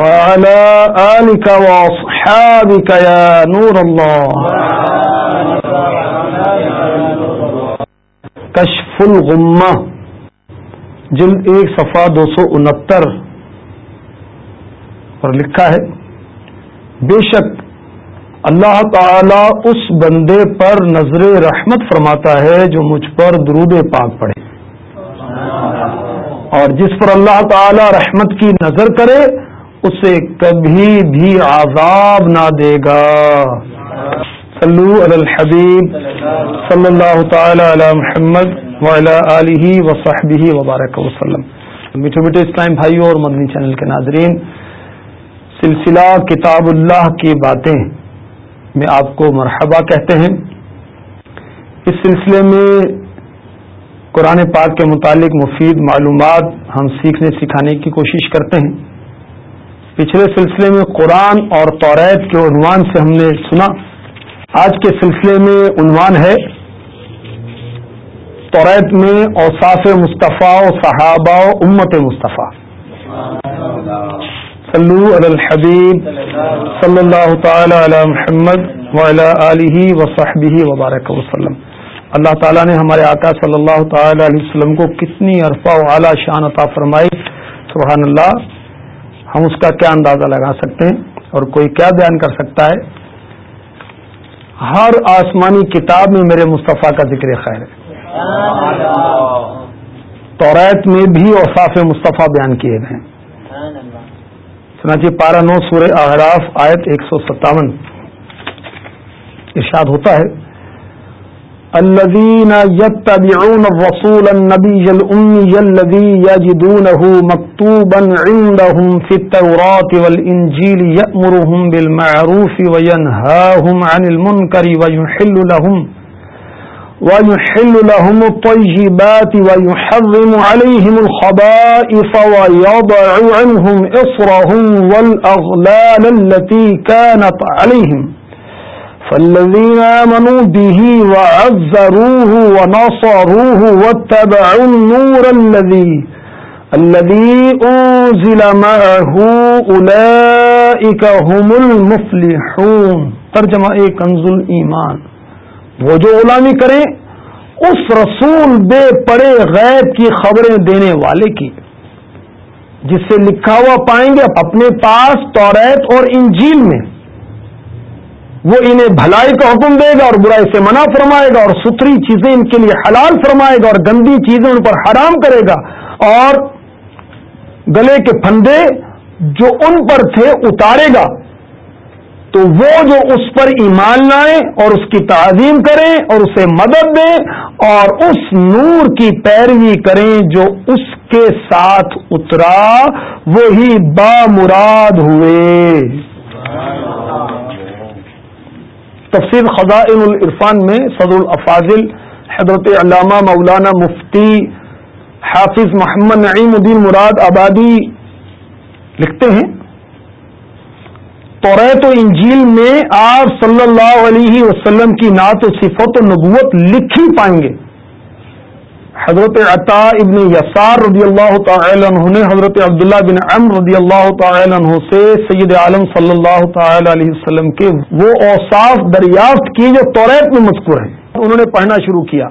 وعلى آلك وأصحابك يا نور الله. کشف الغمہ جلد ایک صفحہ دو سو انہتر اور لکھا ہے، بے شک اللہ تعالی اس بندے پر نظر رحمت فرماتا ہے جو مجھ پر درود پاک پڑے اور جس پر اللہ تعالی رحمت کی نظر کرے اسے کبھی بھی عذاب نہ دے گا۔ صلو علی الحبیب صلی اللہ تعالی علی محمد وعلی آلہ وصحبہ وبارک وسلم۔ میٹھے میٹھے اسلام بھائیوں اور مدنی چینل کے ناظرین، سلسلہ کتاب اللہ کی باتیں میں آپ کو مرحبا کہتے ہیں۔ اس سلسلے میں قرآن پاک کے متعلق مفید معلومات ہم سیکھنے سکھانے کی کوشش کرتے ہیں۔ پچھلے سلسلے میں قرآن اور توریت کے عنوان سے ہم نے سنا۔ آج کے سلسلے میں عنوان ہے، توریت میں اوصاف مصطفیٰ و صحابہ و امت مصطفیٰ۔ صلو علی الحبیب صلی اللہ تعالی علی محمد علیہ وصحبہ وبارک وسلم اللہ تعالیٰ نے ہمارے آقا صلی اللہ تعالی علیہ وسلم کو کتنی عرفہ و اعلیٰ شان عطا فرمائی۔ سبحان اللہ۔ ہم اس کا کیا اندازہ لگا سکتے ہیں اور کوئی کیا بیان کر سکتا ہے؟ ہر آسمانی کتاب میں میرے مصطفیٰ کا ذکر خیر ہے۔ توریت میں بھی اوصاف مصطفیٰ بیان کیے گئے سناچی پارا نو سورہ احراف آیت ایک سو ستاون ارشاد ہوتا ہے۔ الذين يتبعون الرسول النبي الأمي الذي يجدونه مكتوبا عندهم في التوراة والإنجيل يأمرهم بالمعروف وينهاهم عن المنكر ويحل لهم ويحل لهم الطيبات ويحرم عليهم الخبائف ويضع عنهم إصرهم والأغلال التي كانت عليهم فالذين آمنوا به وعزروه ونصروه واتبعوا النور الذي الذي أنزل معه أولئك هم المفلحون۔ ترجمہ ایک کنز ایمان وہ جو غلامی کریں، اس رسول بے پڑے غیب کی خبریں دینے والے کی۔ جس سے لکھا ہوا پائیں گے اپنے پاس توریت اور انجیل میں۔ وہ انہیں بھلائی کا حکم دے گا اور برائی سے منع فرمائے گا اور ستھری چیزیں ان کے لیے حلال فرمائے گا اور گندی چیزیں ان پر حرام کرے گا اور گلے کے پھندے جو ان پر تھے اتارے گا۔ تو وہ جو اس پر ایمان لائیں اور اس کی تعظیم کریں اور اسے مدد دیں اور اس نور کی پیروی کریں جو اس کے ساتھ اترا، وہی با مراد ہوئے۔ تفسیر خزائن العرفان میں صدر الافاظل حضرت علامہ مولانا مفتی حافظ محمد نعیم الدین مراد آبادی لکھتے ہیں۔ توریت و انجیل میں آپ صلی اللہ علیہ وسلم کی نعت و صفت و نبوت لکھی پائیں گے۔ حضرت عطا ابن یسار رضی اللہ تعالی عنہ نے حضرت عبداللہ بن عمر رضی اللہ تعالی عنہ سے سید عالم صلی اللہ تعالی علیہ وسلم کے وہ اوصاف دریافت کی جو توریت میں مذکور ہیں۔ انہوں نے پڑھنا شروع کیا۔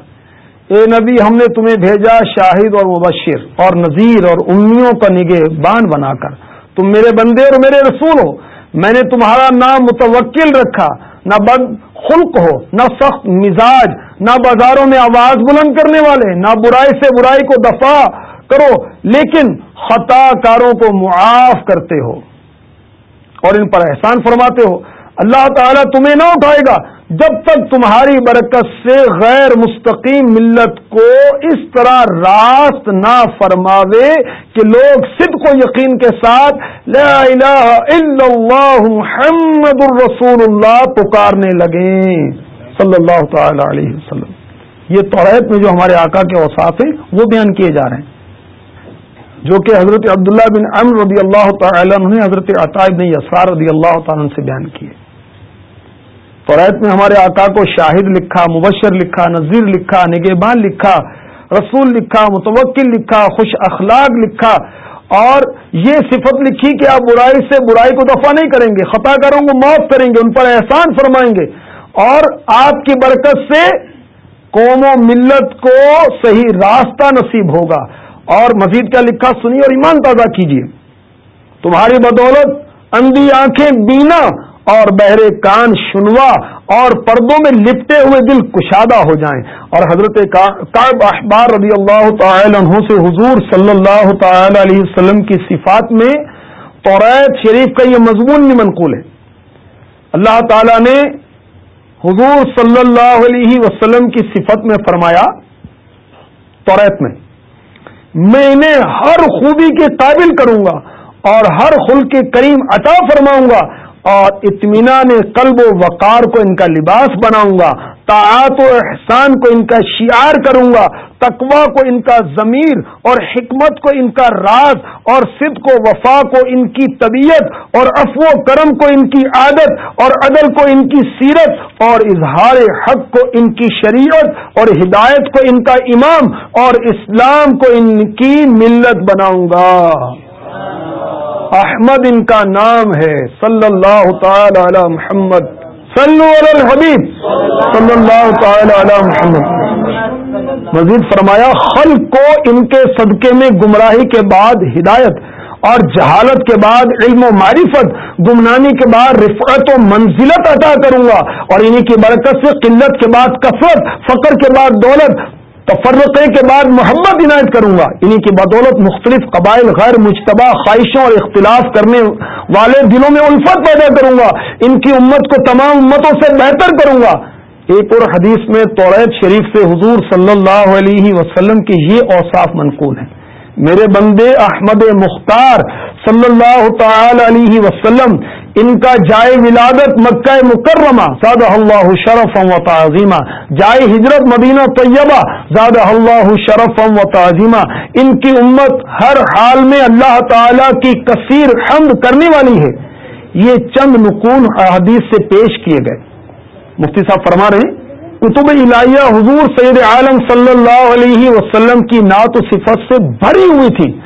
اے نبی، ہم نے تمہیں بھیجا شاہد اور مبشر اور نذیر اور امیوں کا نگہ بان بنا کر۔ تم میرے بندے اور میرے رسول ہو۔ میں نے تمہارا نام متوکل رکھا۔ نہ بد خلق ہو، نہ سخت مزاج نہ بازاروں میں آواز بلند کرنے والے، نہ برائی سے برائی کو دفاع کرو، لیکن خطا کاروں کو معاف کرتے ہو۔ اور ان پر احسان فرماتے ہو۔ اللہ تعالیٰ تمہیں نہ اٹھائے گا جب تک تمہاری برکت سے غیر مستقیم ملت کو اس طرح راست نہ فرماوے کہ لوگ صدق و یقین کے ساتھ لا الہ الا اللہ محمد الرسول اللہ پکارنے لگیں۔ صلی اللہ تعالی علیہ وسلم۔ یہ توحید میں جو ہمارے آقا کے اوساف ہیں، وہ بیان کیے جا رہے ہیں۔ جو کہ حضرت عبداللہ بن امر رضی اللہ تعالی نے حضرت عطا بن یسار رضی اللہ تعالی سے بیان کیے۔ فوریت میں ہمارے آقا کو شاہد لکھا، مبشر لکھا، نذیر لکھا، نگہبان لکھا، رسول لکھا، متوکل لکھا، خوش اخلاق لکھا، اور یہ صفت لکھی کہ آپ برائی سے برائی کو دفاع نہیں کریں گے، خطا کروں گے معاف کریں گے، ان پر احسان فرمائیں گے۔ اور آپ کی برکت سے قوم و ملت کو صحیح راستہ نصیب ہوگا۔ اور مزید کا لکھا سنی اور ایمان تازہ کیجیے۔ تمہاری بدولت، اندھی آنکھیں بینا اور بہرے کان شنوا اور پردوں میں لپٹے ہوئے دل کشادہ ہو جائیں۔ اور حضرت کعب احبار رضی اللہ تعالی عنہ سے حضور صلی اللہ تعالی علیہ وسلم کی صفات میں توریت شریف کا یہ مضمون بھی منقول ہے۔ اللہ تعالی نے حضور صلی اللہ علیہ وسلم کی صفت میں فرمایا توریت میں میں انہیں ہر خوبی کے قابل کروں گا اور ہر خل کے کریم عطا فرماؤں گا اور اطمینان قلب و وقار کو ان کا لباس بناؤں گا۔ تعات و احسان کو ان کا شعار کروں گا تقوا کو ان کا ضمیر اور حکمت کو ان کا راز اور صدق و وفا کو ان کی طبیعت اور افو و کرم کو ان کی عادت اور عدل کو ان کی سیرت اور اظہار حق کو ان کی شریعت اور ہدایت کو ان کا امام اور اسلام کو ان کی ملت بناؤں گا۔ احمد ان کا نام ہے، صلی اللہ تعالی علی محمد۔ صلو علی الحبیب. صلی اللہ تعالی علی محمد. مزید فرمایا، خلق کو ان کے صدقے میں گمراہی کے بعد ہدایت اور جہالت کے بعد علم و معرفت گمنانی کے بعد رفعت و منزلت عطا کروں گا۔ اور انہی کی برکت سے قلت کے بعد کثرت فقر کے بعد دولت تفرقے کے بعد محبت عنایت کروں گا۔ انہیں کی بدولت مختلف قبائل، غیر مشتبہ خواہشوں اور اختلاف کرنے والے دلوں میں الفت پیدا کروں گا۔ ان کی امت کو تمام امتوں سے بہتر کروں گا۔ ایک اور حدیث میں توریت شریف سے حضور صلی اللہ علیہ وسلم کی یہ اوصاف منقول ہیں۔ میرے بندے احمد مختار صلی اللہ تعالی علیہ وسلم ان کا جائے ولادت مکہ مکرمہ، زادہ اللہ شرف و تعظیمہ جائے ہجرت مدینہ طیبہ، زادہ اللہ شرف و تعظیمہ ان کی امت ہر حال میں اللہ تعالی کی کثیر حمد کرنے والی ہے۔ یہ چند نقون احادیث سے پیش کیے گئے۔ مفتی صاحب فرما رہے ہیں، کتب الہیہ حضور سید عالم صلی اللہ علیہ وسلم کی نعت و صفت سے بھری ہوئی تھی۔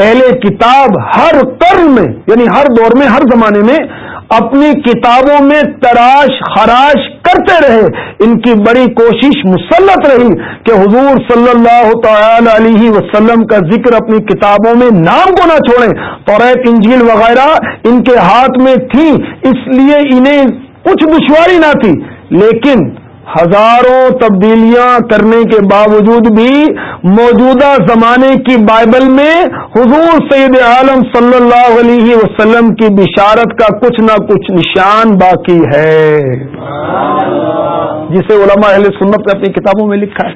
اہل کتاب ہر قرن میں یعنی ہر دور میں، ہر زمانے میں اپنی کتابوں میں تراش، خراش کرتے رہے۔ ان کی بڑی کوشش مسلط رہی کہ حضور صلی اللہ تعالی علیہ وسلم کا ذکر اپنی کتابوں میں نام کو نہ چھوڑیں۔ تو انجیل وغیرہ ان کے ہاتھ میں تھی، اس لیے انہیں کچھ دشواری نہ تھی۔ لیکن ہزاروں تبدیلیاں کرنے کے باوجود بھی موجودہ زمانے کی بائبل میں حضور سید عالم صلی اللہ علیہ وسلم کی بشارت کا کچھ نہ کچھ نشان باقی ہے۔ جسے علماء اہل سنت نے اپنی کتابوں میں لکھا ہے۔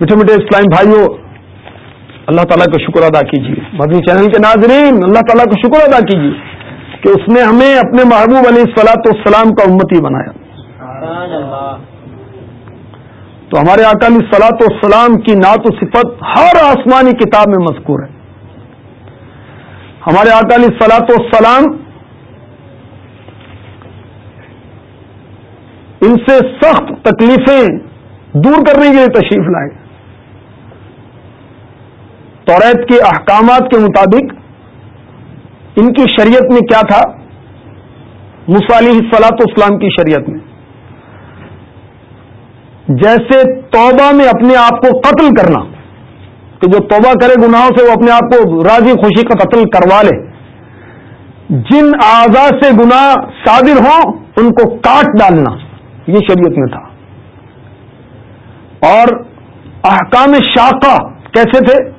میٹھے میٹھے اسلام بھائیوں، اللہ تعالیٰ کا شکر ادا کیجیے۔ مدنی چینل کے ناظرین، اللہ تعالیٰ کا شکر ادا کیجیے۔ کہ اس نے ہمیں اپنے محبوب علیہ سلاۃ والسلام کا امتی بنایا۔ تو ہمارے اکالی سلاط والسلام کی نعت و صفت ہر آسمانی کتاب میں مذکور ہے۔ ہمارے اکالی سلاط والسلام ان سے سخت تکلیفیں دور کرنے کے لیے تشریف لائے۔ توریت کے احکامات کے مطابق ان کی شریعت میں کیا تھا؟ مصالح سلاط اسلام کی شریعت میں۔ جیسے توبہ میں اپنے آپ کو قتل کرنا کہ جو توبہ کرے گناہوں سے وہ اپنے آپ کو راضی، خوشی کا قتل کروا لے۔ جن آزاد سے گناہ صادر ہوں، ان کو کاٹ ڈالنا، یہ شریعت میں تھا۔ اور احکام شاقہ کیسے تھے؟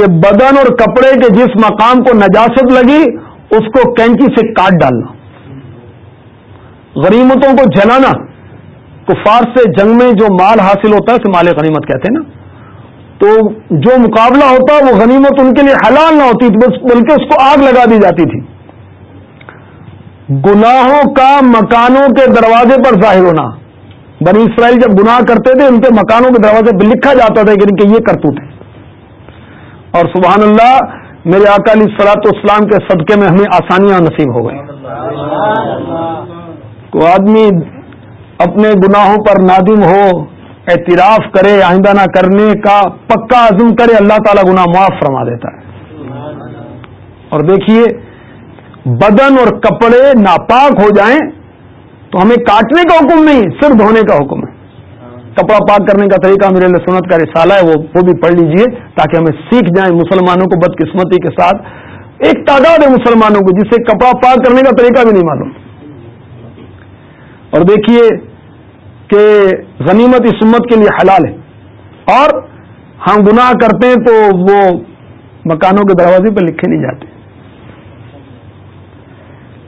کہ بدن اور کپڑے کے جس مقام کو نجاست لگی، اس کو کینچی سے کاٹ ڈالنا۔ غنیمتوں کو جلانا کفار سے جنگ میں جو مال حاصل ہوتا ہے اسے مال غنیمت کہتے ہیں نا۔ تو جو مقابلہ ہوتا، وہ غنیمت ان کے لیے حلال نہ ہوتی بلکہ اس کو آگ لگا دی جاتی تھی۔ گناہوں کا مکانوں کے دروازے پر ظاہر ہونا۔ بنی اسرائیل جب گناہ کرتے تھے، ان کے مکانوں کے دروازے پہ لکھا جاتا تھا کہ ان کے یہ کرتوت ہے۔ اور سبحان اللہ، میرے اکالی سلاط اسلام کے صدقے میں ہمیں آسانیاں نصیب ہو گئی تو آدمی اپنے گناہوں پر نادم ہو، اعتراف کرے، آئندہ نہ کرنے کا پکا عزم کرے، اللہ تعالیٰ گناہ معاف فرما دیتا ہے۔ اور دیکھیے، بدن اور کپڑے ناپاک ہو جائیں تو ہمیں کاٹنے کا حکم نہیں صرف دھونے کا حکم ہے۔ کپڑا پاک کرنے کا طریقہ میرے لیے سنت کا رسالہ ہے، وہ وہ بھی پڑھ لیجیے تاکہ ہمیں سیکھ جائیں مسلمانوں کو بدقسمتی کے ساتھ۔ ایک تعداد ہے مسلمانوں کو جسے کپڑا پاک کرنے کا طریقہ بھی نہیں معلوم۔ اور دیکھیے کہ غنیمت اس امت کے لیے حلال ہے۔ اور ہم گناہ کرتے ہیں تو وہ مکانوں کے دروازے پہ لکھے نہیں جاتے۔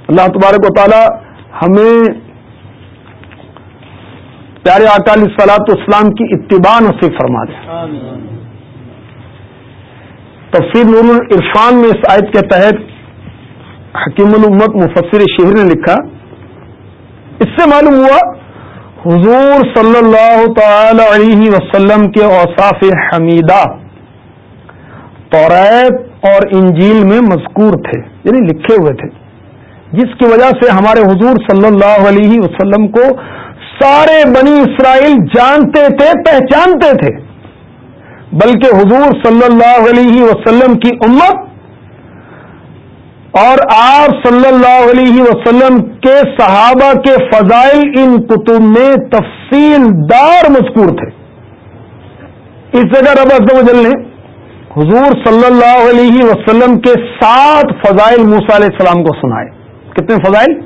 اللہ تبارک و تعالی ہمیں پیارے اکالی سلاط اسلام کی اتباع نصیب فرما دے۔ تفسیر نور عرفان میں اس آیت کے تحت حکیم الامت مفسر شہر نے لکھا، اس سے معلوم ہوا حضور صلی اللہ تعالی علیہ وسلم کے اوصاف حمیدہ توریت اور انجیل میں مذکور تھے یعنی لکھے ہوئے تھے، جس کی وجہ سے ہمارے حضور صلی اللہ علیہ وسلم کو سارے بنی اسرائیل جانتے تھے پہچانتے تھے۔ بلکہ حضور صلی اللہ علیہ وسلم کی امت اور آپ صلی اللہ علیہ وسلم کے صحابہ کے فضائل ان کتب میں تفصیل دار مذکور تھے۔ اس جگہ رب ازل نے حضور صلی اللہ علیہ وسلم کے سات فضائل موسا علیہ السلام کو سنائے۔ کتنے فضائل؟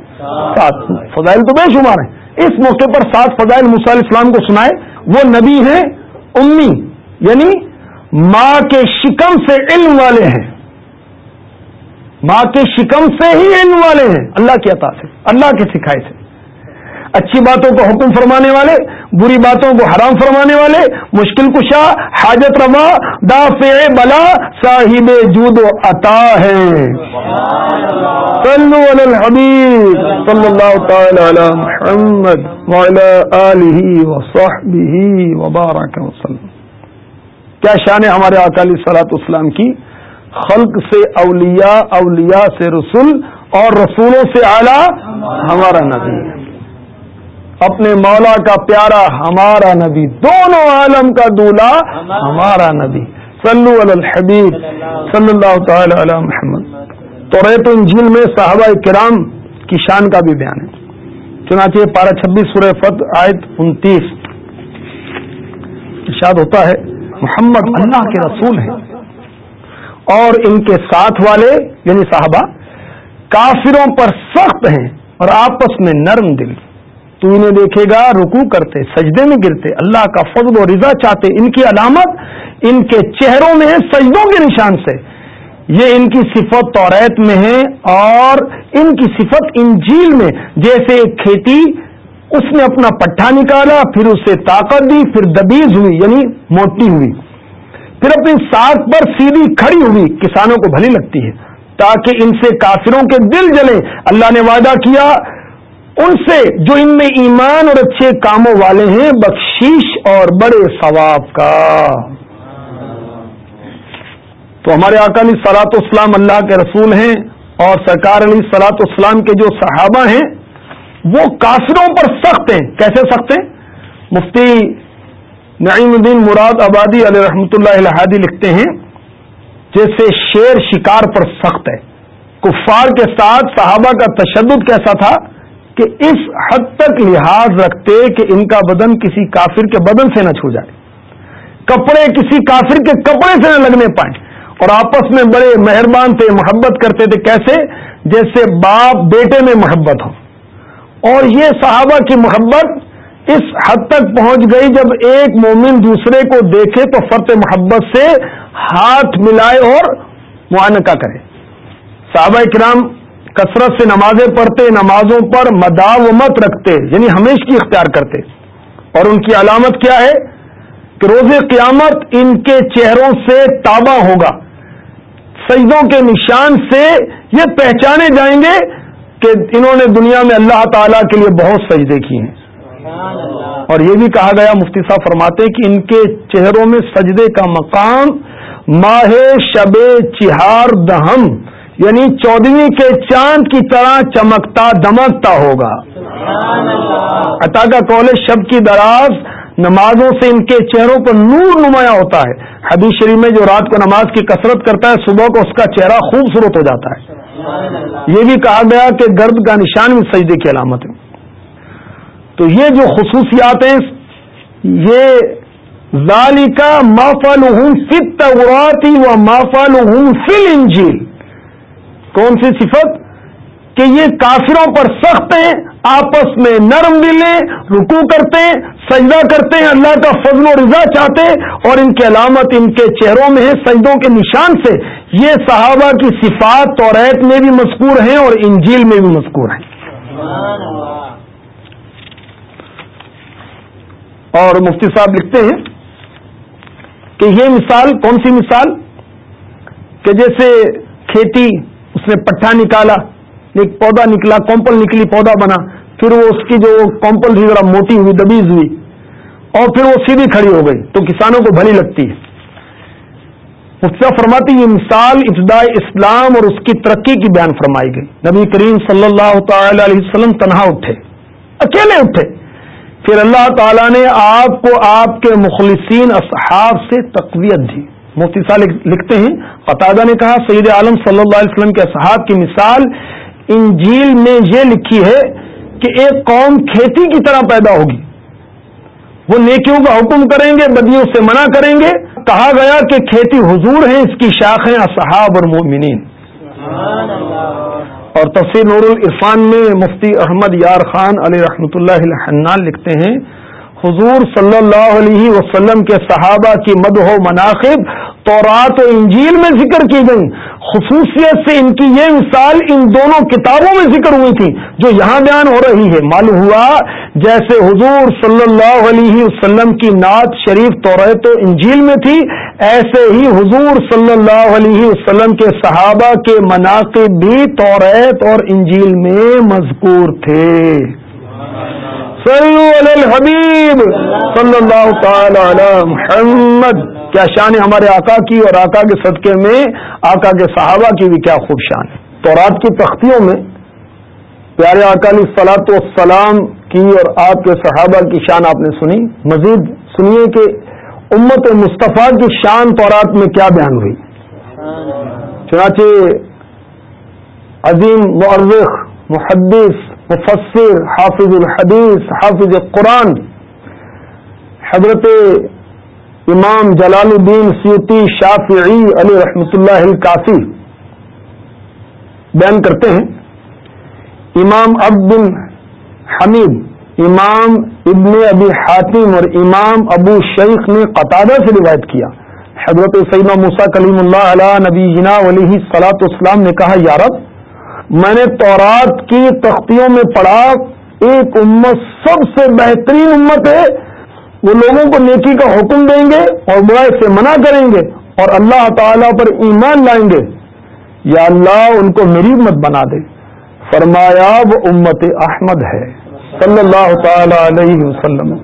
سات۔ فضائل تو بے شمار ہیں۔ اس موقع پر سات فضائل علیہ السلام کو سنائے، وہ نبی ہیں، امی یعنی ماں کے شکم سے علم والے ہیں۔ ماں کے شکم سے ہی علم والے ہیں۔ اللہ کی عطا سے، اللہ کے سکھائے سے۔ اچھی باتوں کو حکم فرمانے والے، بری باتوں کو حرام فرمانے والے، مشکل کشا، حاجت روا، دافع بلا، صاحب جود و عطا ہے صلو علی الحبیب صلی اللہ تعالی علی محمد وعلی آلہ وصحبہ وبارک وسلم. کیا شان ہے ہمارے اکالی صلاحت اسلام کی؟ خلق سے اولیاء اولیاء سے رسول اور رسولوں سے اعلی ہمارا نبی. اپنے مولا کا پیارا ہمارا نبی، دونوں عالم کا دولہ ہمارا نبی. صلو علی الحبیب صلی اللہ تعالی علی محمد. تو ریت انجیل میں صحابہ کرام کی شان کا بھی بیان ہے۔ چنانچہ پارہ چھبیس سورہ فتح آیت انتیس۔ ارشاد ہوتا ہے، محمد اللہ کے رسول ہیں۔ اور ان کے ساتھ والے یعنی صحابہ، کافروں پر سخت ہیں اور آپس میں نرم دل۔ تو انہیں دیکھے گا رکو کرتے، سجدے میں گرتے۔ اللہ کا فضل و رضا چاہتے۔ ان کی علامت ان کے چہروں میں سجدوں کے نشان سے۔ یہ ان کی صفت توریت میں ہے اور ان کی صفت انجیل میں، جیسے ایک کھیتی، اس نے اپنا پٹھا نکالا، پھر اسے طاقت دی، پھر دبیز ہوئی یعنی موٹی ہوئی۔ پھر اپنی ساتھ پر سیدھی کھڑی ہوئی، کسانوں کو بھلی لگتی ہے، تاکہ ان سے کافروں کے دل جلے اللہ نے وعدہ کیا، ان سے جو ان میں ایمان اور اچھے کاموں والے ہیں بخشیش اور بڑے ثواب کا۔ تو ہمارے اکالی سلاط اسلام اللہ کے رسول ہیں اور سرکار علی سلاط اسلام کے جو صحابہ ہیں، وہ کافروں پر سخت ہیں۔ کیسے سخت ہیں؟ مفتی نعیم الدین مراد آبادی علیہ رحمۃ اللہ الحادی لکھتے ہیں، جیسے شیر شکار پر سخت ہے۔ کفار کے ساتھ، صحابہ کا تشدد کیسا تھا کہ اس حد تک لحاظ رکھتے کہ ان کا بدن کسی کافر کے بدن سے نہ چھو جائے۔ کپڑے کسی کافر کے کپڑے سے نہ لگنے پائیں۔ اور آپس میں بڑے مہربان تھے، محبت کرتے تھے۔ کیسے؟ جیسے باپ بیٹے میں محبت ہو۔ اور یہ صحابہ کی محبت اس حد تک پہنچ گئی جب ایک مومن دوسرے کو دیکھے تو فرط محبت سے ہاتھ ملائے اور معانقہ کرے۔ صحابہ کرام کثرت سے نمازیں پڑھتے، نمازوں پر مداومت رکھتے یعنی ہمیش کی اختیار کرتے۔ اور ان کی علامت کیا ہے؟ کہ روز قیامت ان کے چہروں سے تابہ ہوگا۔ سجدوں کے نشان سے یہ پہچانے جائیں گے کہ انہوں نے دنیا میں اللہ تعالی کے لیے بہت سجدے کیے ہیں۔ اور یہ بھی کہا گیا مفتی صاحب فرماتے کہ ان کے چہروں میں سجدے کا مقام ماہ شب چہار دہم یعنی چودہویں کے چاند کی طرح چمکتا دمکتا ہوگا۔ عطا کا کالج شب کی دراز نمازوں سے ان کے چہروں پر نور نمایاں ہوتا ہے۔ حدیث شریف میں جو رات کو نماز کی کثرت کرتا ہے، صبح کو اس کا چہرہ خوبصورت ہو جاتا ہے۔ یہ بھی کہا گیا کہ گرد کا نشان بھی سجدے کی علامت ہے۔ تو یہ جو خصوصیات ہیں، یہ ظالی کا مافل ہوں فت و مافل ہوں فل انجیل کون سی صفت؟ کہ یہ کافروں پر سخت ہیں، آپس میں نرم دلیں رکو کرتے ہیں، سجدہ کرتے ہیں، اللہ کا فضل و رضا چاہتے اور ان کی علامت ان کے چہروں میں ہے، سجدوں کے نشان سے۔ یہ صحابہ کی صفات اور میں بھی مذکور ہیں اور انجیل میں بھی مذکور ہیں۔ اور مفتی صاحب لکھتے ہیں کہ یہ مثال، کون سی مثال؟ کہ جیسے کھیتی، اس نے پٹھا نکالا۔ ایک پودا نکلا، کمپل نکلی پودا بنا، پھر وہ اس کی جو کمپل تھی، ذرا موٹی ہوئی، دبیز ہوئی، اور پھر وہ سیدھی کھڑی ہو گئی۔ تو کسانوں کو بھلی لگتی ہے۔ مفتا فرماتی یہ مثال ابتدائی اسلام اور اس کی ترقی کی بیان فرمائی گئی۔ نبی کریم صلی اللہ تعالی علیہ وسلم تنہا اٹھے، اکیلے اٹھے۔ پھر اللہ تعالی نے آپ کو آپ کے مخلصین، اصحاب سے تقویت دی۔ مفتی صاحب لکھتے ہیں قطادہ نے کہا، سید عالم صلی اللہ علیہ وسلم کے اصحاب کی مثال انجیل میں یہ لکھی ہے کہ ایک قوم کھیتی کی طرح پیدا ہوگی۔ وہ نیکیوں کا حکم کریں گے، بدیوں سے منع کریں گے۔ کہا گیا کہ کھیتی حضور ہے اس کی شاخیں اصحاب اور مومنین اور تفسیر نور العرفان میں مفتی احمد یار خان علیہ رحمۃ اللہ الحنان لکھتے ہیں، حضور صلی اللہ علیہ وسلم کے صحابہ کی مد و مناخب تورات و انجیل میں ذکر کی گئی۔ خصوصیت سے ان کی یہ مثال ان دونوں کتابوں میں ذکر ہوئی تھی جو یہاں بیان ہو رہی ہے۔ معلوم ہوا جیسے حضور صلی اللہ علیہ وسلم کی نعت شریف توریت و انجیل میں تھی، ایسے ہی حضور صلی اللہ علیہ وسلم کے صحابہ کے مناقب بھی توریت اور انجیل میں مذکور تھے۔ صلو علی الحبیب صلی اللہ تعالی علی محمد۔ کیا شان ہے ہمارے آقا کی اور آقا کے صدقے میں، آقا کے صحابہ کی بھی کیا خوب شان ہے۔ تو رات کی تختیوں میں پیارے اکالی سلاط والسلام کی اور آپ کے صحابہ کی شان آپ نے سنی۔ مزید سنیے کہ امت مصطفیٰ کی شان تورات میں کیا بیان ہوئی۔ چنانچہ عظیم معرخ محدث، مفسر، حافظ الحدیث، حافظ قرآن، حضرت امام جلال الدین سیوتی شافعی علی رحمۃ اللہ الکافی بیان کرتے ہیں۔ امام اب بن حمید، امام ابن ابی حاتم اور امام ابو شیخ نے قطادہ سے روایت کیا۔ حضرت سیمہ موسا کلیم اللہ علیہ نبی جنا علیہ سلاۃ اسلام نے کہا یارب میں نے تورات کی تختیوں میں پڑھا، ایک امت سب سے بہترین امت ہے۔ وہ لوگوں کو نیکی کا حکم دیں گے اور برائے سے منع کریں گے اور اللہ تعالی پر ایمان لائیں گے۔ یا اللہ ان کو میری امت بنا دے۔ فرمایا، وہ امت احمد ہے۔ صلی اللہ تعالی علیہ وسلم۔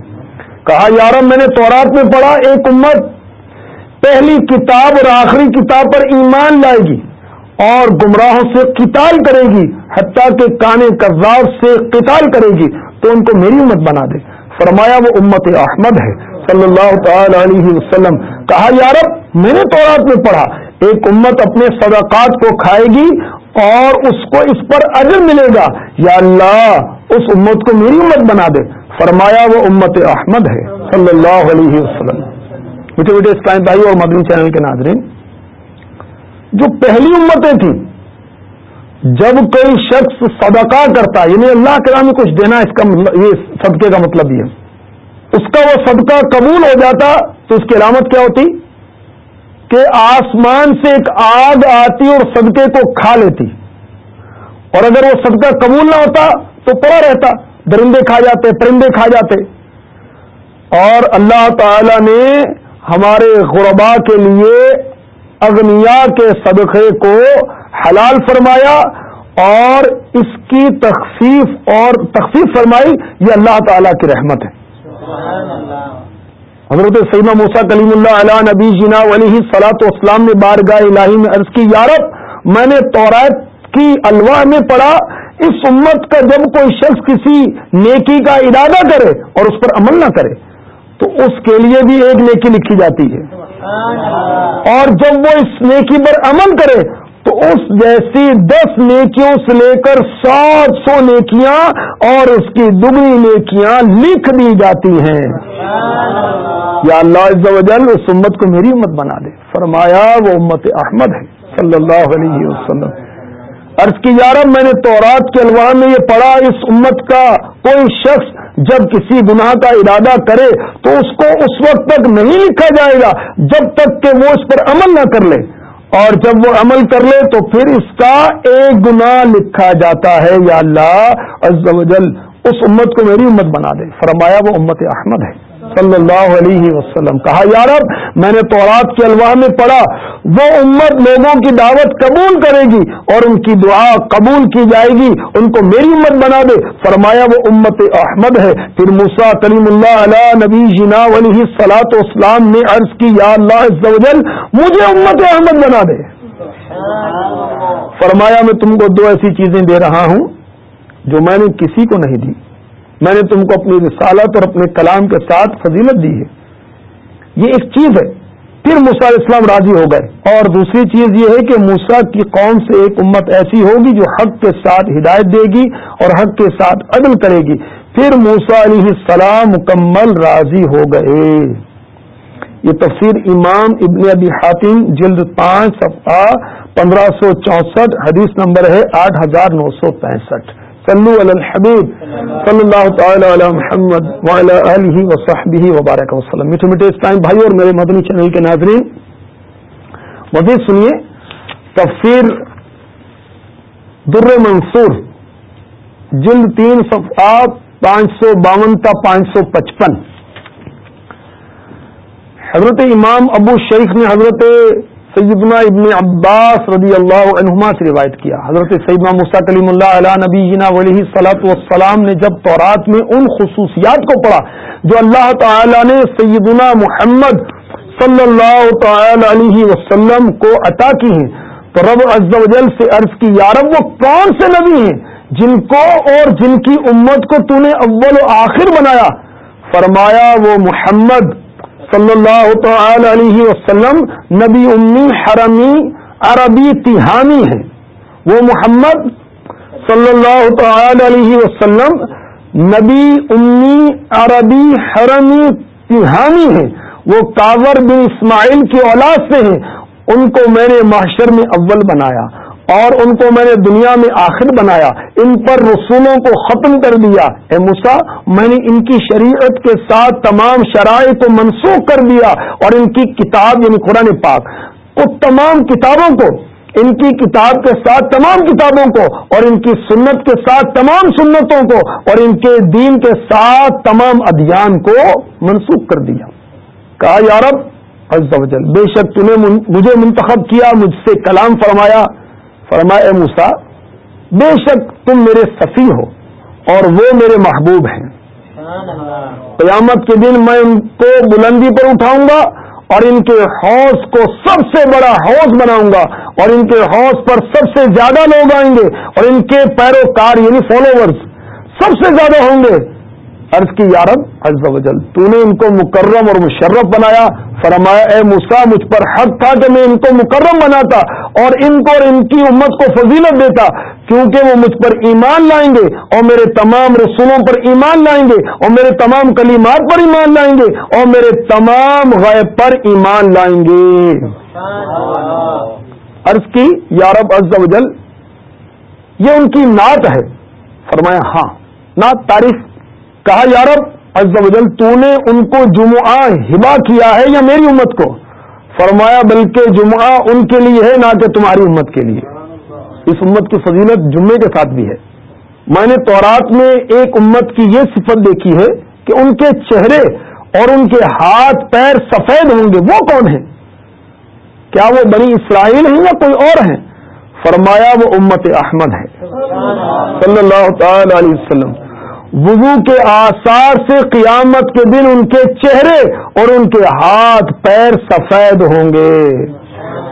کہا یار میں نے تورات میں پڑھا، ایک امت پہلی کتاب اور آخری کتاب پر ایمان لائے گی اور گمراہوں سے قتال کرے گی، حتیٰ کہ کانے کذاب سے قتال کرے گی۔ تو ان کو میری امت بنا دے۔ فرمایا وہ امت احمد ہے صلی اللہ تعالی علیہ وسلم۔ کہا یارب میں نے تورات میں پڑھا، ایک امت اپنے صدقات کو کھائے گی اور اس کو اس پر اجر ملے گا۔ یا اللہ، اس امت کو میری امت بنا دے۔ فرمایا، وہ امت احمد ہے صلی اللہ علیہ وسلم۔ میٹھے میٹھے اسلام بھائی اور مدنی چینل کے ناظرین، جو پہلی امتیں تھیں جب کوئی شخص صدقہ کرتا یعنی اللہ کے نام میں کچھ دینا اس کا مطلب یہ صدقے کا مطلب یہ اس کا وہ صدقہ قبول ہو جاتا تو اس کی علامت کیا ہوتی؟ کہ آسمان سے ایک آگ آتی اور صدقے کو کھا لیتی۔ اور اگر وہ صدقہ قبول نہ ہوتا تو پڑا رہتا، درندے کھا جاتے، پرندے کھا جاتے۔ اور اللہ تعالی نے ہمارے غربا کے لیے اگنیا کے صدقے کو حلال فرمایا اور اس کی تخفیف اور تخفیف فرمائی، یہ اللہ تعالی کی رحمت ہے۔ حضرت سیمہ موسا کلیم اللہ علیہ نبی جنا علیہ سلاط اسلام نے بارگاہ الہی میں عرض کی یارب میں نے تورات کی الواح میں پڑھا، اس امت کا جب کوئی شخص کسی نیکی کا ارادہ کرے اور اس پر عمل نہ کرے، تو اس کے لیے بھی ایک نیکی لکھی جاتی ہے۔ اور جب وہ اس نیکی پر عمل کرے تو اس جیسی دس نیکیوں سے لے کر سات سو نیکیاں اور اس کی دگنی نیکیاں لکھ دی جاتی ہیں۔ یا اللہ عز و جل اس امت کو میری امت بنا دے۔ فرمایا وہ امت احمد ہے، صلی اللہ علیہ وسلم۔ عرض کی یارب میں نے تورات کے الوان میں یہ پڑھا، اس امت کا کوئی شخص جب کسی گناہ کا ارادہ کرے تو اس کو اس وقت تک نہیں لکھا جائے گا جب تک کہ وہ اس پر عمل نہ کر لے۔ اور جب وہ عمل کر لے تو پھر اس کا ایک گنا لکھا جاتا ہے۔ یا اللہ عز و جل، اس امت کو میری امت بنا دے۔ فرمایا وہ امت احمد ہے۔ صلی اللہ علیہ وسلم، کہا یارب میں نے تورات کے الواح میں پڑھا، وہ امت لوگوں کی دعوت قبول کرے گی اور ان کی دعا قبول کی جائے گی، ان کو میری امت بنا دے۔ فرمایا، وہ امت احمد ہے۔ پھر مسا کلیم اللہ علیہ نبی جنا علیہ سلاط اسلام نے عرض کی، یا اللہ مجھے امت احمد بنا دے۔ فرمایا، میں تم کو دو ایسی چیزیں دے رہا ہوں جو میں نے کسی کو نہیں دی۔ میں نے تم کو اپنی رسالت اور اپنے کلام کے ساتھ فضیلت دی ہے۔ یہ ایک چیز ہے۔ پھر موسا اسلام راضی ہو گئے۔ اور دوسری چیز یہ ہے کہ موسا کی قوم سے ایک امت ایسی ہوگی جو حق کے ساتھ ہدایت دے گی اور حق کے ساتھ عدل کرے گی۔ پھر موسا علیہ السلام مکمل راضی ہو گئے۔ یہ تفسیر امام ابن ابی حاتم جلد پانچ صفحہ پندرہ سو چونسٹھ، حدیث نمبر ہے آٹھ ہزار نو سو پینسٹھ۔ صلو علی الحبیب. صلی اللہ تعالی علی محمد وعلی آلہ وصحبہ وبارک وسلم میٹھے میٹھے اس ٹائم بھائی اور میرے مدنی چینل کے ناظرین، مزید سنیے تفسیر در منصور، جلد تین صفحہ پانچ سو باون تا پانچ سو پچپن۔ حضرت امام ابو شیخ نے حضرت سیدنا ابن عباس رضی اللہ عنہما سے روایت کیا۔ حضرت سیدنا مسا کلیم اللہ علیہ نبی جنا ولی صلاحت والسلام نے جب تورات میں ان خصوصیات کو پڑھا جو اللہ تعالی نے سیدنا محمد صلی اللہ تعالی علیہ وسلم کو عطا کی ہیں، تو رب عز و جل سے عرض کی یارب وہ کون سے نبی ہیں جن کو اور جن کی امت کو تو نے اول و آخر بنایا؟ فرمایا، وہ محمد صلی اللہ تعالی علیہ وسلم، نبی امی حرمی عربی تہانی ہے وہ محمد صلی اللہ تعالی علیہ وسلم، نبی امی عربی حرمی تہانی ہے وہ کاور بن اسماعیل کی اولاد سے ہیں۔ ان کو میں نے معاشر میں اول بنایا۔ اور ان کو میں نے دنیا میں آخر بنایا، ان پر رسولوں کو ختم کر دیا۔ اے مسا میں نے ان کی شریعت کے ساتھ تمام شرائط کو منسوخ کر دیا اور ان کی کتاب یعنی قرآن پاک اس تمام کتابوں کو، ان کی کتاب کے ساتھ تمام کتابوں کو، اور ان کی سنت کے ساتھ تمام سنتوں کو، اور ان کے دین کے ساتھ تمام ادھیان کو منسوخ کر دیا۔ کہا یارب عز و جل، بے شک نے مجھے منتخب کیا، مجھ سے کلام فرمایا فرمائے موسا بے شک تم میرے سفی ہو اور وہ میرے محبوب ہیں۔ قیامت کے دن میں ان کو بلندی پر اٹھاؤں گا اور ان کے حوض کو سب سے بڑا حوض بناؤں گا اور ان کے حوض پر سب سے زیادہ لوگ آئیں گے اور ان کے پیروکار یعنی فالوورز سب سے زیادہ ہوں گے۔ عرض کی یارب عز و جل تو نے ان کو مکرم اور مشرف بنایا۔ فرمایا، اے مسا مجھ پر حق تھا کہ میں ان کو مکرم بناتا اور ان کو اور ان کی امت کو فضیلت دیتا، کیونکہ وہ مجھ پر ایمان لائیں گے اور میرے تمام رسولوں پر ایمان لائیں گے اور میرے تمام کلیمات پر ایمان لائیں گے اور میرے تمام غیب پر ایمان لائیں گے۔ عرض کی یارب عز و جل، یہ ان کی نعت ہے۔ فرمایا ہاں نعت تعریف کہا یارب عز و جل، تو نے ان کو جمعہ ہبا کیا ہے یا میری امت کو؟ فرمایا، بلکہ جمعہ ان کے لیے ہے نہ کہ تمہاری امت کے لیے. اس امت کی فضیلت جمعے کے ساتھ بھی ہے۔ میں نے تورات میں ایک امت کی یہ صفت دیکھی ہے کہ ان کے چہرے اور ان کے ہاتھ پیر سفید ہوں گے۔ وہ کون ہیں؟ کیا وہ بنی اسرائیل ہیں یا کوئی اور ہیں؟ فرمایا، وہ امت احمد ہے۔ صلی اللہ تعالی علیہ وسلم۔ وضو کے آثار سے قیامت کے دن ان کے چہرے اور ان کے ہاتھ پیر سفید ہوں گے۔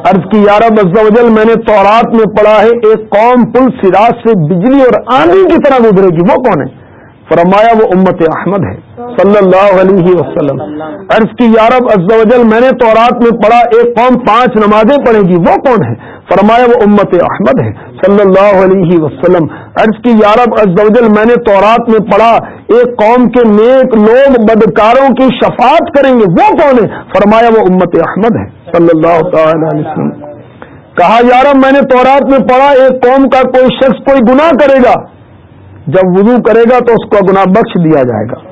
عرض کی یارب وجل میں نے تورات میں پڑھا ہے، ایک قوم پل سراج سے بجلی اور آندھی کی طرح گزرے گی۔ وہ کون ہے؟ فرمایا، وہ امت احمد ہے۔ صلی اللہ علیہ وسلم۔ عرض کی یارب وجل میں نے تورات میں پڑھا، ایک قوم پانچ نمازیں پڑھے گی۔ وہ کون ہے؟ فرمایا، وہ امت احمد ہے۔ صلی اللہ علیہ وسلم۔ عرض کی یارب وجل میں نے تورات میں پڑھا، ایک قوم کے نیک لوگ، بدکاروں کی شفاعت کریں گے۔ وہ کون ہے فرمایا، وہ امت احمد ہے۔ صلی اللہ تعالی علیہ وسلم۔ کہا یارب میں نے تورات میں پڑھا، ایک قوم کا کوئی شخص کوئی گناہ کرے گا؟ جب وضو کرے گا تو اس کو گناہ بخش دیا جائے گا۔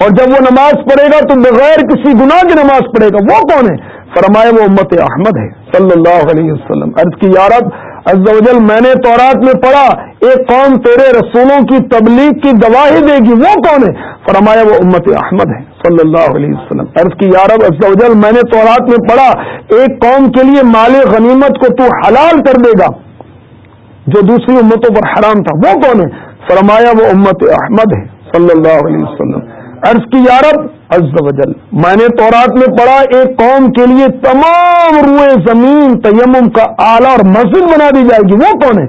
اور جب وہ نماز پڑھے گا تو بغیر کسی گناہ کی نماز پڑھے گا۔ وہ کون ہے فرمائے وہ امت احمد ہے۔ صلی اللہ علیہ وسلم۔ عرض کی یارب جل میں نے تورات میں پڑھا، ایک قوم تیرے رسولوں کی تبلیغ کی گواہی دے گی، وہ کون ہے؟ فرمایا وہ امت احمد ہے، صلی اللہ علیہ وسلم۔ عرض کی یارب جل، میں نے تورات میں پڑھا، ایک قوم کے لیے مال غنیمت کو تو حلال کر دے گا، جو دوسری امتوں پر حرام تھا، وہ کون ہے؟ فرمایا وہ امت احمد ہے، صلی اللہ علیہ وسلم۔ عرض کی یارب عز و جل۔ میں نے تورات میں پڑھا، ایک قوم کے لیے تمام روئے زمین، تیمم کا آلہ اور مسجد بنا دی جائے گی۔ وہ کون ہے؟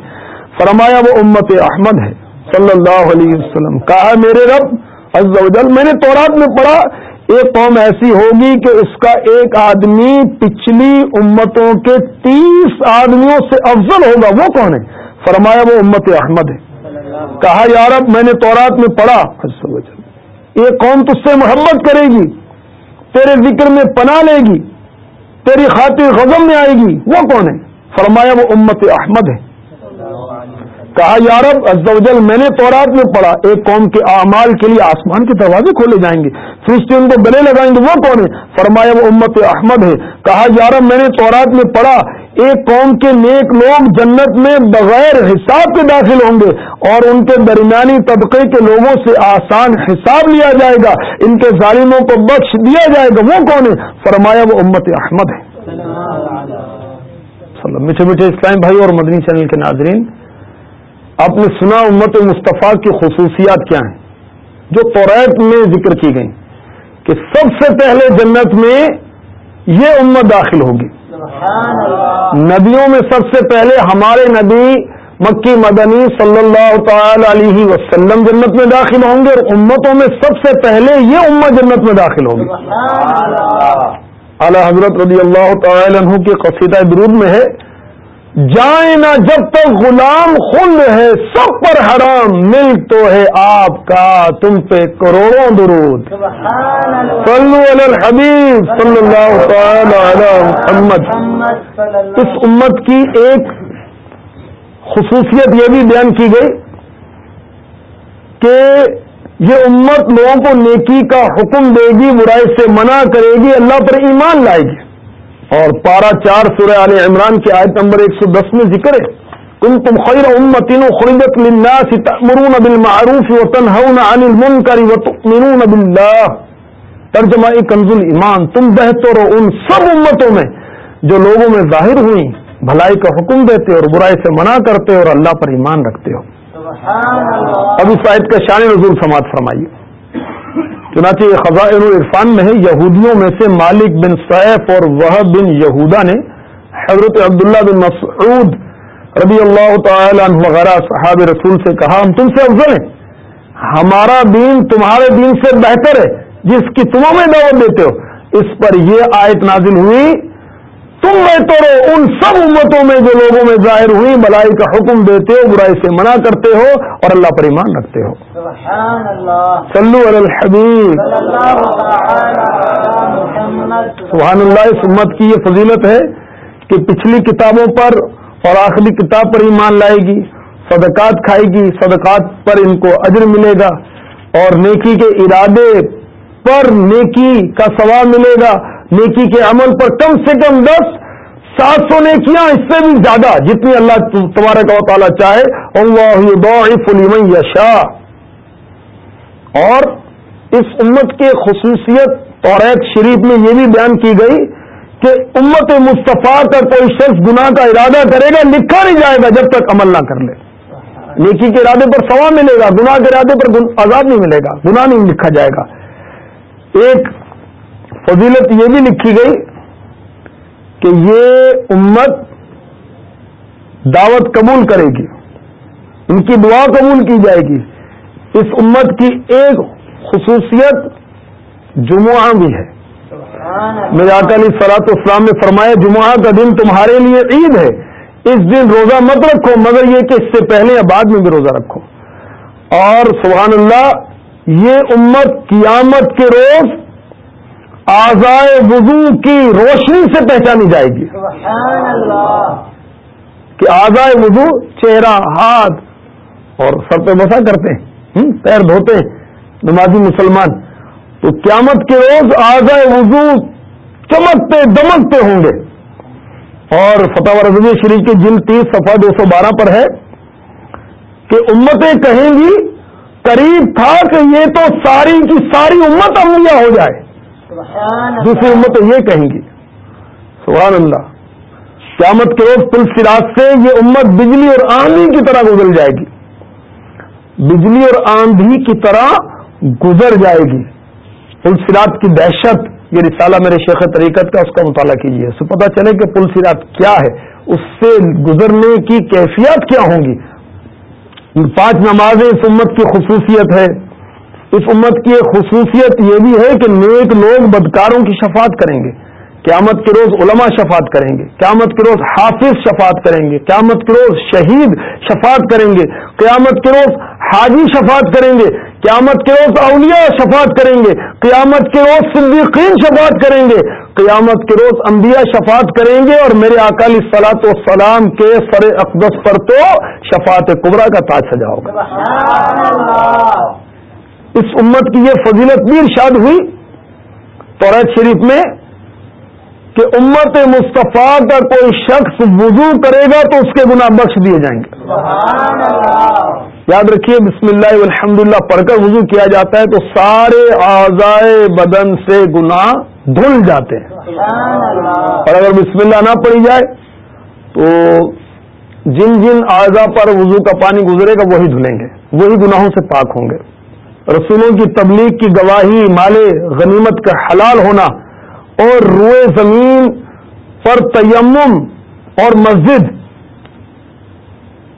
فرمایا، وہ امت احمد ہے۔ صلی اللہ علیہ وسلم۔ کہا، میرے رب، عز و جل۔ میں نے تورات میں پڑھا، ایک قوم ایسی ہوگی کہ اس کا ایک آدمی پچھلی امتوں کے تیس آدمیوں سے افضل ہوگا۔ وہ کون ہے؟ فرمایا، وہ امت احمد ہے۔ کہا یارب میں نے تورات میں پڑھا۔ یہ قوم تج سے محبت کرے گی، تیرے ذکر میں پناہ لے گی، تیری خاطر غزم میں آئے گی۔ وہ کون ہے؟ فرمایا وہ امت احمد ہے۔ کہا یارب ازل میں نے تورات میں پڑھا، ایک قوم کے اعمال کے لیے آسمان کے دروازے کھولے جائیں گے، فرشتے ان کو گلے لگائیں گے، وہ کون ہے؟ فرمایا، وہ امت احمد ہے. کہا یارب میں نے تورات میں پڑھا، ایک قوم کے نیک لوگ جنت میں بغیر حساب کے داخل ہوں گے اور ان کے درمیانی طبقے کے لوگوں سے آسان حساب لیا جائے گا، ان کے ظالموں کو بخش دیا جائے گا، وہ کون ہے؟ فرمایا، وہ امت احمد ہے. میٹھے میٹھے اسلام بھائی اور مدنی چینل کے ناظرین آپ نے سنا امت مصطفیٰ کی خصوصیات کیا ہیں؟ جو توریت میں ذکر کی گئی کہ سب سے پہلے جنت میں یہ امت داخل ہوگی۔ نبیوں میں سب سے پہلے ہمارے نبی مکی مدنی صلی اللہ تعالی علیہ وسلم جنت میں داخل ہوں گے اور امتوں میں سب سے پہلے یہ امت جنت میں داخل ہوگی۔ اعلی حضرت رضی اللہ تعالی عنہ کی قصیدہ درود میں ہے۔ جائیں نہ جب تک غلام خل ہے، سب پر حرام، مل تو ہے آپ کا، تم پہ کروڑوں درود۔ صلو علی الحبیب صلی اللہ تعالی علی محمد۔ اس امت کی ایک خصوصیت یہ بھی بیان کی گئی کہ یہ امت لوگوں کو نیکی کا حکم دے گی، برائی سے منع کرے گی، اللہ پر ایمان لائے گی۔ اور پارا چار سورہ عال عمران کی آیت نمبر ایک سو دس میں ذکر ہے۔ تم تم خیر امتین خریدت للناس تأمرون بالمعروف وتنهون عن المنکر وتؤمنون بالله ترجمہ کنز ایمان تم بہتر ہو ان سب امتوں میں جو لوگوں میں ظاہر ہوئی بھلائی کا حکم دیتے اور برائی سے منع کرتے اور اللہ پر ایمان رکھتے ہو۔ اب اس آیت کا شان نزول سماعت فرمائیے۔ چنانچہ یہ خزائن عرفان میں ہے، یہودیوں میں سے مالک بن سیف اور وہ بن یہودا نے حضرت عبداللہ بن مسعود ربی اللہ تعالی عنہ وغیرہ صحاب رسول سے کہا، ہم تم سے افضل ہیں، ہمارا دین تمہارے دین سے بہتر ہے، جس کی تمہیں میں دعوت دیتے ہو۔ اس پر یہ آیت نازل ہوئی تم بہتر ہو ان سب امتوں میں جو لوگوں میں ظاہر ہوئی بلائی کا حکم دیتے ہو برائی سے منع کرتے ہو اور اللہ پر ایمان رکھتے ہو۔ صلو علی الحبیب۔ سبحان اللہ اس امت کی یہ فضیلت ہے کہ پچھلی کتابوں پر اور آخری کتاب پر ایمان لائے گی صدقات کھائے گی صدقات پر ان کو اجر ملے گا اور نیکی کے ارادے پر نیکی کا ثواب ملے گا۔ نیکی کے عمل پر کم سے کم دس، سات سو نے کیا اس سے بھی زیادہ، جتنی اللہ تمہارے کا تعالیٰ چاہے۔ اللہ یشا اور اس امت کے خصوصیت توریت شریف میں یہ بھی بیان کی گئی کہ امت مصطفیٰ کا کوئی شخص گناہ کا ارادہ کرے گا، لکھا نہیں جائے گا جب تک عمل نہ کر لے۔ نیکی کے ارادے پر سوا ملے گا، گناہ کے ارادے پر آزاد نہیں ملے گا، گناہ نہیں لکھا جائے گا۔ ایک فضیلت یہ بھی لکھی گئی کہ یہ امت دعوت قبول کرے گی ان کی دعا قبول کی جائے گی۔ اس امت کی ایک خصوصیت جمعہ بھی ہے۔ میرے علی سلاط اسلام نے فرمایا جمعہ کا دن تمہارے لیے عید ہے۔ اس دن روزہ مت رکھو مگر یہ کہ اس سے پہلے یا بعد میں بھی روزہ رکھو۔ اور سبحان اللہ یہ امت قیامت کے روز آزائے وضو کی روشنی سے پہچانی جائے گی۔ کہ آزائے وضو چہرہ، ہاتھ اور سر پہ بسا کرتے ہیں پیر دھوتے نمازی مسلمان۔ تو قیامت کے روز آزائے وضو چمکتے، دمکتے ہوں گے۔ اور فتح رضوی شریف کی جلد تیس، صفحہ دو سو بارہ پر ہے کہ امتیں کہیں گی قریب تھا کہ یہ تو ساری کی ساری امت امیا ہو جائے۔ دوسری امتیں یہ کہیں گی، سبحان اللہ، قیامت کے روز پل سراج سے یہ امت بجلی اور آندھی کی طرح گزر جائے گی۔ بجلی اور آندھی کی طرح گزر جائے گی۔ پل سراج کی دہشت، یہ رسالہ میرے شیخ طریقت کا، اس کا مطالعہ کیجیے۔ اس سے پتا چلے کہ پل سیرات کیا ہے۔ اس سے گزرنے کی کیفیات کیا ہوں گی۔ پانچ نمازیں اس امت کی خصوصیت ہے۔ اس امت کی ایک خصوصیت یہ بھی ہے کہ نیک لوگ بدکاروں کی شفاعت کریں گے۔ قیامت کے روز علماء شفاعت کریں گے۔ قیامت کے روز حافظ شفاعت کریں گے۔ قیامت کے روز شہید شفاعت کریں گے۔ قیامت کے روز حاجی شفاعت کریں گے۔ قیامت کے روز اولیاء شفاعت کریں گے۔ قیامت کے روز صدیقین شفاعت کریں گے۔ قیامت کے روز انبیاء شفاعت کریں گے اور میرے اکالی سلاط و سلام کے سر اقدس پر تو شفاعت قبرا کا تاج سجا ہوگا۔ اس امت کی یہ فضیلت بھی ارشاد ہوئی تو شریف میں کہ امت مصطفیٰ کا کوئی شخص وضو کرے گا تو اس کے گناہ بخش دیے جائیں گے۔ یاد رکھیے، بسم اللہ الحمد للہ پڑھ کر وضو کیا جاتا ہے تو سارے آزائے بدن سے گناہ دھل جاتے ہیں۔ اور اگر بسم اللہ نہ پڑی جائے تو جن جن اعضا پر وضو کا پانی گزرے گا وہی دھلیں گے، وہی گناہوں سے پاک ہوں گے۔ رسولوں کی تبلیغ کی گواہی مالے غنیمت کا حلال ہونا اور روئے زمین پر تیمم اور مسجد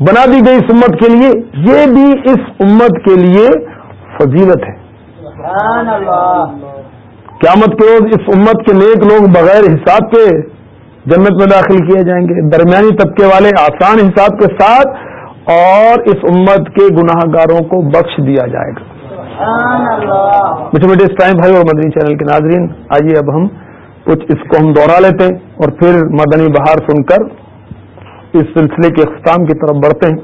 بنا دی گئی اس امت کے لیے، یہ بھی اس امت کے لیے فضیلت ہے۔ قیامت کے روز اس امت کے نیک لوگ بغیر حساب کے جنت میں داخل کیے جائیں گے۔ درمیانی طبقے والے آسان حساب کے ساتھ اور اس امت کے گناہ گاروں کو بخش دیا جائے گا۔ میٹھے میٹھے اس ٹائم بھائی اور مدنی چینل کے ناظرین آئیے اب ہم کچھ اس کو ہم دوہرا لیتے ہیں اور پھر مدنی بہار سن کر اس سلسلے کے اختتام کی طرف بڑھتے ہیں۔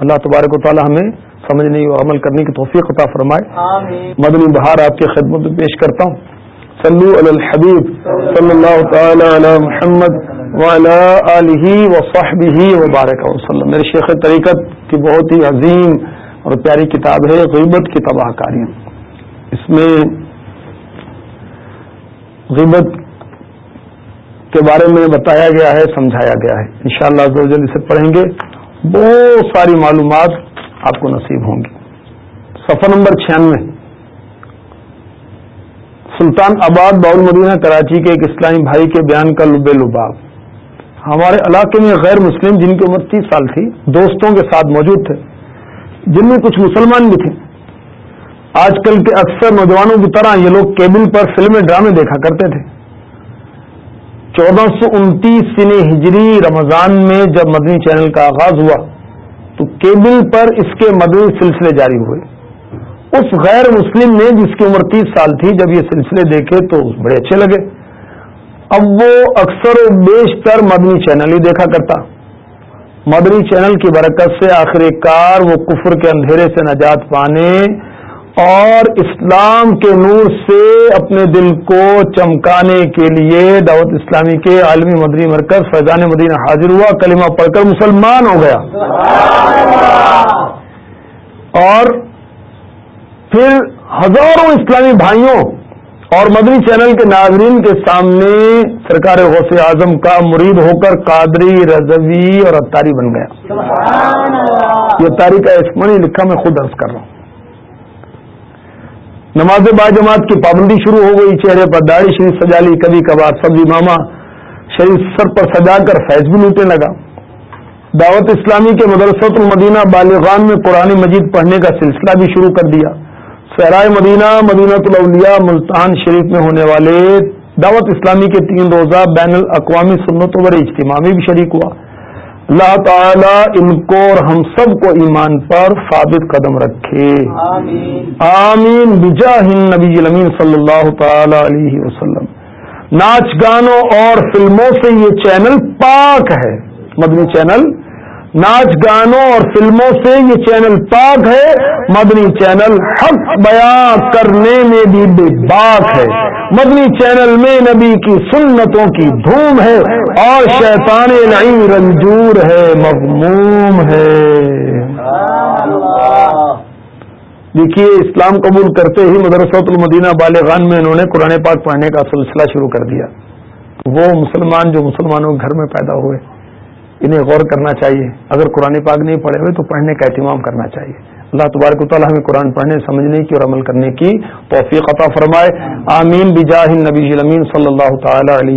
اللہ تبارک و تعالی ہمیں سمجھنے اور عمل کرنے کی توفیق عطا فرمائے۔ مدنی بہار آپ کی خدمت میں پیش کرتا ہوں۔ صلو علی الحبیب صلی اللہ تعالی علی محمد وبارک وسلم۔ میرے شیخ طریقت کی بہت ہی عظیم اور پیاری کتاب ہے غیبت کی تباہ کاری اس میں غیبت کے بارے میں بتایا گیا ہے، سمجھایا گیا ہے۔ انشاءاللہ شاء اللہ اسے پڑھیں گے۔ بہت ساری معلومات آپ کو نصیب ہوں گی۔ سفر نمبر چھیانوے۔ سلطان آباد باؤل مدینہ، کراچی کے ایک اسلامی بھائی کے بیان کا لبے لباب۔ ہمارے علاقے میں غیر مسلم، جن کی عمر تیس سال تھی، دوستوں کے ساتھ موجود تھے۔ جن میں کچھ مسلمان بھی تھے۔ آج کل کے اکثر نوجوانوں کی طرح یہ لوگ کیبل پر فلمیں ڈرامے دیکھا کرتے تھے۔ چودہ سو انتیس سن ہجری رمضان میں جب مدنی چینل کا آغاز ہوا، تو کیبل پر اس کے مدنی سلسلے جاری ہوئے۔ اس غیر مسلم نے جس کی عمر تیس سال تھی، جب یہ سلسلے دیکھے تو بڑے اچھے لگے۔ اب وہ اکثر و بیشتر مدنی چینل ہی دیکھا کرتا۔ مدنی چینل کی برکت سے آخر کار وہ کفر کے اندھیرے سے نجات پانے اور اسلام کے نور سے اپنے دل کو چمکانے کے لیے دعوت اسلامی کے عالمی مدنی مرکز فیضان مدینہ حاضر ہوا، کلمہ پڑھ کر مسلمان ہو گیا۔ اور پھر ہزاروں اسلامی بھائیوں اور مدنی چینل کے ناظرین کے سامنے سرکار غوث اعظم کا مرید ہو کر قادری رضوی اور اتاری بن گیا۔ یہ اتاری کا اسمنی لکھا میں خود عرض کر رہا ہوں۔ نماز با جماعت کی پابندی شروع ہو گئی چہرے پر داڑھی شریف سجا لی کبھی کبھار سبزی ماما شریف سر پر سجا کر فیض بھی لوٹنے لگا۔ دعوت اسلامی کے مدرسۃ المدینہ بالغان میں قرآن مجید پڑھنے کا سلسلہ بھی شروع کر دیا۔ سہرائے مدینہ مدینہ الاولیاء، ملتان شریف میں ہونے والے دعوت اسلامی کے تین روزہ بین الاقوامی سنت و اجتماع میں بھی شریک ہوا۔ اللہ تعالی ان کو اور ہم سب کو ایمان پر ثابت قدم رکھے۔ آمین۔ بجاہ نبی المین صلی اللہ تعالی علیہ وسلم۔ ناچ گانوں اور فلموں سے یہ چینل پاک ہے۔ مدنی چینل ناچ گانوں اور فلموں سے یہ چینل پاک ہے، مدنی چینل حق بیان کرنے میں بھی بے باک ہے۔ مدنی چینل میں نبی کی سنتوں کی دھوم ہے اور شیطان نئی رنجور ہے، مغموم ہے۔ دیکھیے، اسلام قبول کرتے ہی مدرسۃ المدینہ بالغان میں انہوں نے قرآن پاک پڑھنے کا سلسلہ شروع کر دیا۔ وہ مسلمان جو مسلمانوں کے گھر میں پیدا ہوئے۔ انہیں غور کرنا چاہیے۔ اگر قرآن پاک نہیں پڑھے ہوئے تو پڑھنے کا اہتمام کرنا چاہیے۔ اللہ تبارک و تعالیٰ ہمیں قرآن پڑھنے، سمجھنے کی اور عمل کرنے کی توفیق عطا فرمائے۔ آمین، بجاہ نبی صلی اللہ تعالی علیہ